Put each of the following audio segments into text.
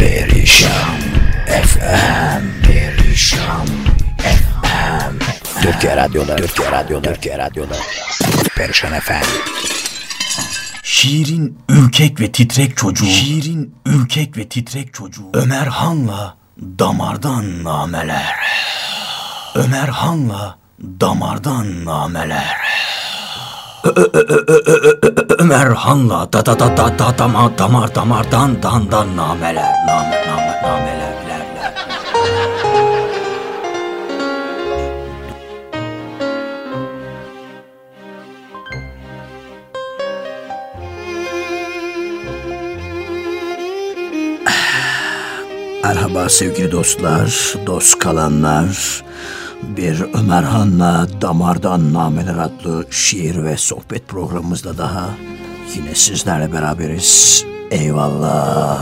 Perişan FM Perişan FM Türkiye Radyoları Türkiye Radyoları Türkiye Radyoları Perişan FM Şiirin ürkek ve titrek çocuğu. Şiirin ürkek ve titrek çocuğu. Ömer Han'la damardan nameler. Ömer Han'la damardan nameler. Ömer Han'la da da da da da damar damar damardan dandan nameler. Name name nameler. ler, ler. Merhaba sevgili dostlar, dost kalanlar. Bir Ömer Han'la Damardan Nameler adlı şiir ve sohbet programımızda daha yine sizlerle beraberiz. Eyvallah.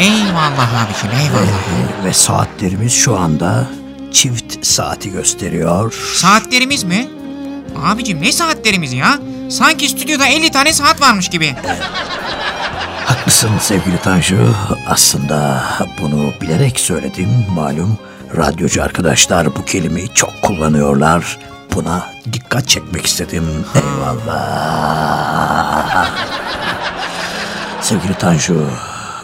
Eyvallah abiciğim eyvallah. Ve saatlerimiz şu anda çift saati gösteriyor. Saatlerimiz mi? Abicim ne saatlerimiz ya? Sanki stüdyoda 50 tane saat varmış gibi. Haklısın sevgili Tanju. Aslında bunu bilerek söyledim. Malum radyocu arkadaşlar bu kelimeyi çok kullanıyorlar. Buna dikkat çekmek istedim. Eyvallah. sevgili Tanju,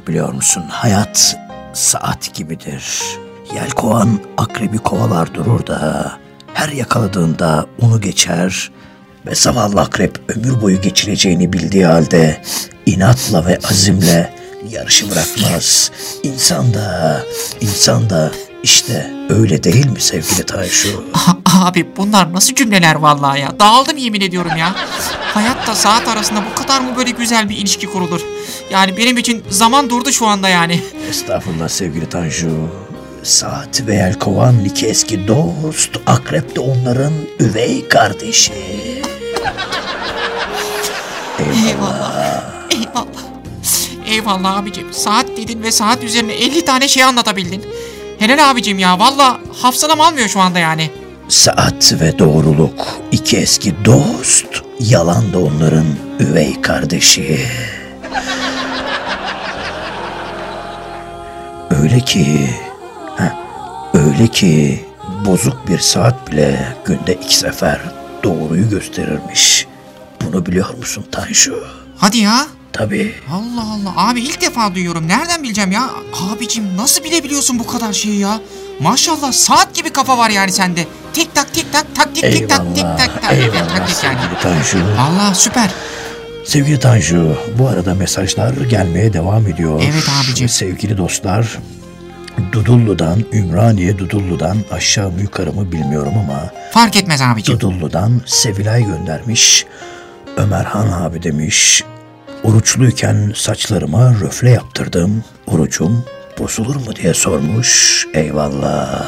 biliyor musun hayat saat gibidir. Yelkovan akrebi kovalar durur da her yakaladığında onu geçer ve zavallı akrep ömür boyu geçireceğini bildiği halde inatla ve azimle yarışı bırakmaz. İnsan da, insan da işte öyle değil mi sevgili Tanju? Abi bunlar nasıl cümleler vallahi ya. Dağıldım yemin ediyorum ya. Hayatta saat arasında bu kadar mı böyle güzel bir ilişki kurulur? Yani benim için zaman durdu şu anda yani. Estağfurullah sevgili Tanju. Saat ve Yelkovan iki eski dost, Akrep de onların üvey kardeşi. Eyvallah. Eyvallah. Eyvallah abicim. Saat dedin ve saat üzerine 50 tane şey anlatabildin. Helal abicim ya. Valla hafsalam almıyor şu anda yani. Saat ve doğruluk iki eski dost, yalan da onların üvey kardeşi. Öyle ki, heh, öyle ki bozuk bir saat bile günde iki sefer doğruyu gösterirmiş. Bunu biliyor musun Tanju? Hadi ya. Tabii. Allah Allah. Abi ilk defa duyuyorum. Nereden bileceğim ya? Abicim nasıl bilebiliyorsun bu kadar şeyi ya? Maşallah saat gibi kafa var yani sende. Tik tak tik tak tak tik tik tak tik tak tak. eyvallah yani. sevgili Tanju. Allah süper. Sevgili Tanju, bu arada mesajlar gelmeye devam ediyor. Evet abicim. Sevgili dostlar, Dudullu'dan, Ümraniye Dudullu'dan aşağı mı yukarı mı bilmiyorum ama Fark etmez abicim. Dudullu'dan Sevilay göndermiş. Ömerhan abi demiş. Oruçluyken saçlarıma röfle yaptırdım. Orucum bozulur mu diye sormuş. Eyvallah.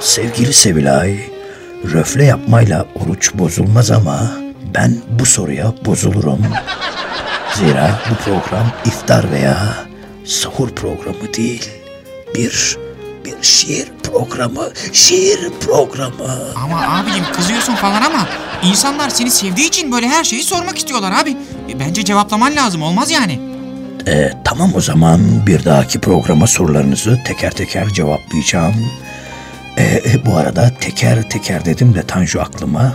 Sevgili Sevilay, röfle yapmayla oruç bozulmaz ama ben bu soruya bozulurum. Zira bu program iftar veya sahur programı değil. Bir, bir şiir programı, şiir programı. Ama abicim kızıyorsun falan ama insanlar seni sevdiği için böyle her şeyi sormak istiyorlar abi. E, Bence cevaplaman lazım olmaz yani. Ee, tamam o zaman bir dahaki programa sorularınızı teker teker cevaplayacağım. Ee, bu arada teker teker dedim de Tanju aklıma.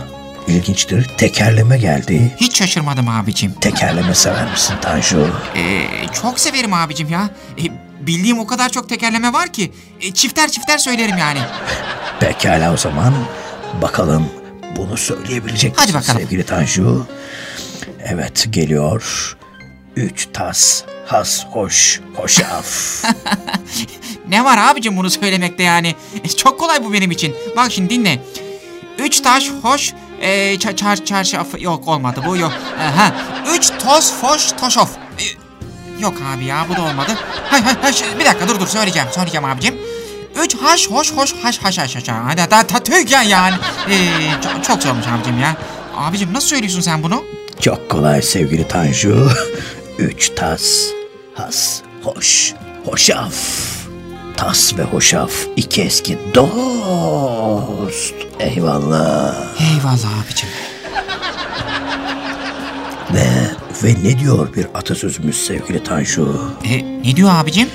İlginçtir. Tekerleme geldi. Hiç şaşırmadım abicim. Tekerleme sever misin Tanju? Ee, çok severim abicim ya. E, bildiğim o kadar çok tekerleme var ki e, çifter çifter söylerim yani. Pekala o zaman bakalım bunu söyleyebilecek Hadi misin bakalım. sevgili Tanju? Evet geliyor. Üç tas has hoş hoşaf. Ne var abicim bunu söylemekte yani? E, çok kolay bu benim için. Bak şimdi dinle. Üç taş hoş e, ça- çar çarşaf yok olmadı bu yok. Aha. Üç toz foş toşof. E, yok abi ya bu da olmadı. Hay hay hay bir dakika dur dur söyleyeceğim söyleyeceğim abicim. Üç haş hoş hoş haş haş haş haş. Hadi hadi tüh ya yani. E, çok, çok zormuş abicim ya. Abicim nasıl söylüyorsun sen bunu? Çok kolay sevgili Tanju. Üç tas has hoş hoşaf. Tas ve hoşaf iki eski dost. Eyvallah. Eyvallah abicim. Ve ve ne diyor bir atasözümüz sevgili Tanju? E, ne diyor abicim?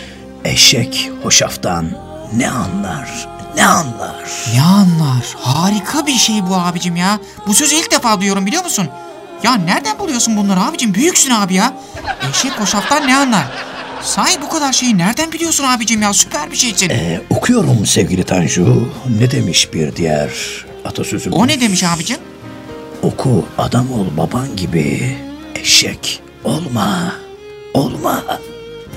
Eşek hoşaftan ne anlar, ne anlar? Ne anlar? Harika bir şey bu abicim ya. Bu sözü ilk defa duyuyorum biliyor musun? Ya nereden buluyorsun bunları abicim? Büyüksün abi ya. Eşek hoşaftan ne anlar? Sahi bu kadar şeyi nereden biliyorsun abicim ya? Süper bir şeysin. Ee, okuyorum sevgili Tanju. Ne demiş bir diğer atasözümüz? O ne demiş abicim? Oku adam ol baban gibi. Eşek olma, olma.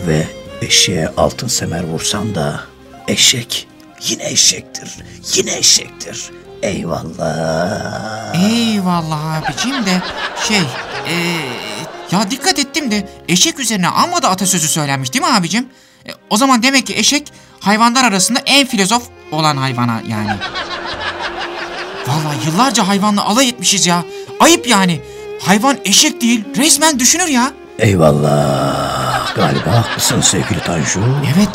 Ve eşeğe altın semer vursan da eşek yine eşektir, yine eşektir. Eyvallah. Eyvallah abicim de şey eee, ya dikkat ettim de eşek üzerine amma da atasözü söylenmiş değil mi abicim? E, o zaman demek ki eşek hayvanlar arasında en filozof olan hayvana yani. Vallahi yıllarca hayvanla alay etmişiz ya. Ayıp yani. Hayvan eşek değil resmen düşünür ya. Eyvallah. Galiba haklısın sevgili Tanju. Evet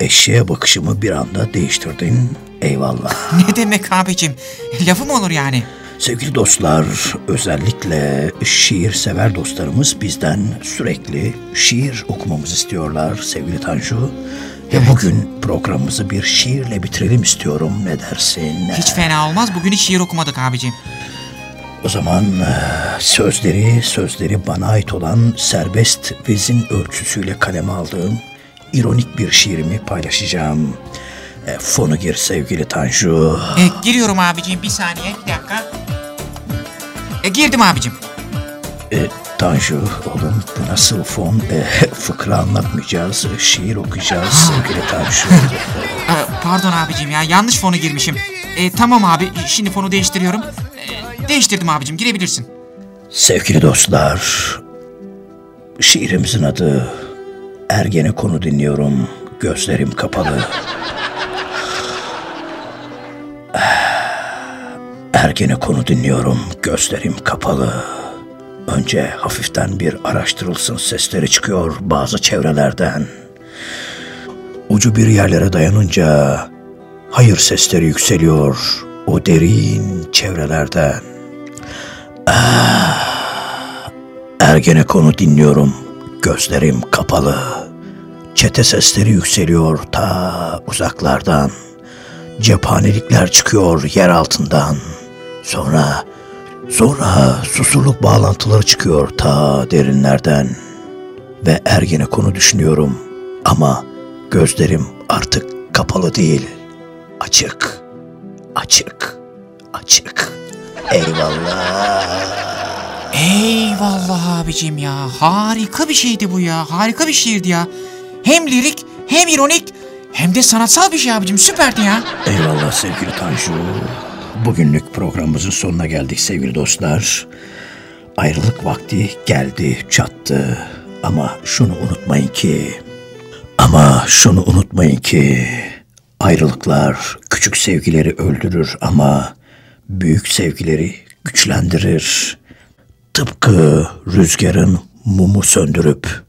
Eşeğe bakışımı bir anda değiştirdin. Eyvallah. ne demek abicim lafı mı olur yani? Sevgili dostlar, özellikle şiir sever dostlarımız bizden sürekli şiir okumamızı istiyorlar sevgili Tanju. Ve bugün programımızı bir şiirle bitirelim istiyorum. Ne dersin? Hiç fena olmaz bugün hiç şiir okumadık abicim. O zaman e, sözleri, sözleri bana ait olan serbest vezin ölçüsüyle kaleme aldığım ironik bir şiirimi paylaşacağım. E, fonu gir sevgili Tanju. E, giriyorum abicim bir saniye bir dakika. E, girdim abicim. E, Tanju oğlum bu nasıl fon? E, fıkra anlatmayacağız, şiir okuyacağız sevgili Tanju. E, pardon abicim ya yanlış fonu girmişim. E, tamam abi şimdi fonu değiştiriyorum. E, değiştirdim abicim girebilirsin. sevgili dostlar, şiirimizin adı Ergenekonu dinliyorum, gözlerim kapalı. Ergenekonu dinliyorum, gözlerim kapalı. Önce hafiften bir araştırılsın sesleri çıkıyor bazı çevrelerden. Ucu bir yerlere dayanınca hayır sesleri yükseliyor o derin çevrelerden. Ergenekonu dinliyorum, gözlerim kapalı. Çete sesleri yükseliyor ta uzaklardan. Cephanelikler çıkıyor yer altından. Sonra, sonra susurluk bağlantıları çıkıyor ta derinlerden. Ve Ergenekonu düşünüyorum ama gözlerim artık kapalı değil. Açık, açık, açık. Eyvallah. Eyvallah abicim ya harika bir şeydi bu ya harika bir şiirdi ya. Hem lirik hem ironik hem de sanatsal bir şey abicim süperdi ya. Eyvallah sevgili Tanju. Bugünlük programımızın sonuna geldik sevgili dostlar. Ayrılık vakti geldi, çattı. Ama şunu unutmayın ki... Ama şunu unutmayın ki... Ayrılıklar küçük sevgileri öldürür ama büyük sevgileri güçlendirir. Tıpkı rüzgarın mumu söndürüp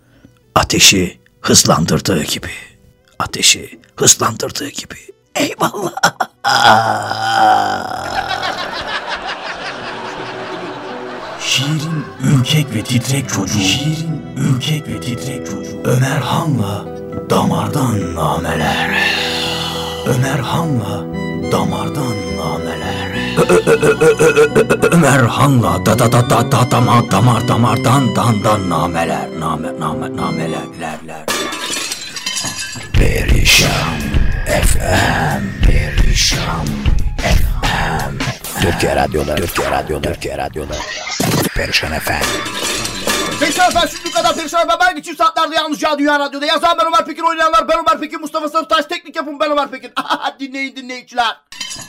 ateşi hızlandırdığı gibi. Ateşi hızlandırdığı gibi. Eyvallah. Şiirin ürkek ve titrek çocuğu. Şiirin ürkek ve titrek çocuğu. Ömer Han'la damardan nameler. Ömer Han'la damardan nameler. Ömer Han'la da da da da da damar damar damardan dan dan nameler. Name name namelerler. Perişan FM Perişan FM Türkiye Radyoları Türkiye Radyoları Türkiye Radyoları Perişan FM Perişan efendim şimdi kadar perişan efendim. Ben geçim saatlerde yalnızca Dünya Radyo'da. Yazan ben Ömer Pekin, oynayanlar ben Ömer Pekin, Mustafa Sarıtaş, teknik yapım ben Ömer Pekin. dinleyin dinleyiciler.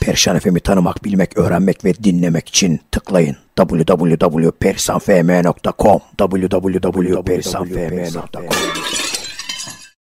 Perişan FM'i tanımak, bilmek, öğrenmek ve dinlemek için tıklayın www.perisanfm.com www.perisanfm.com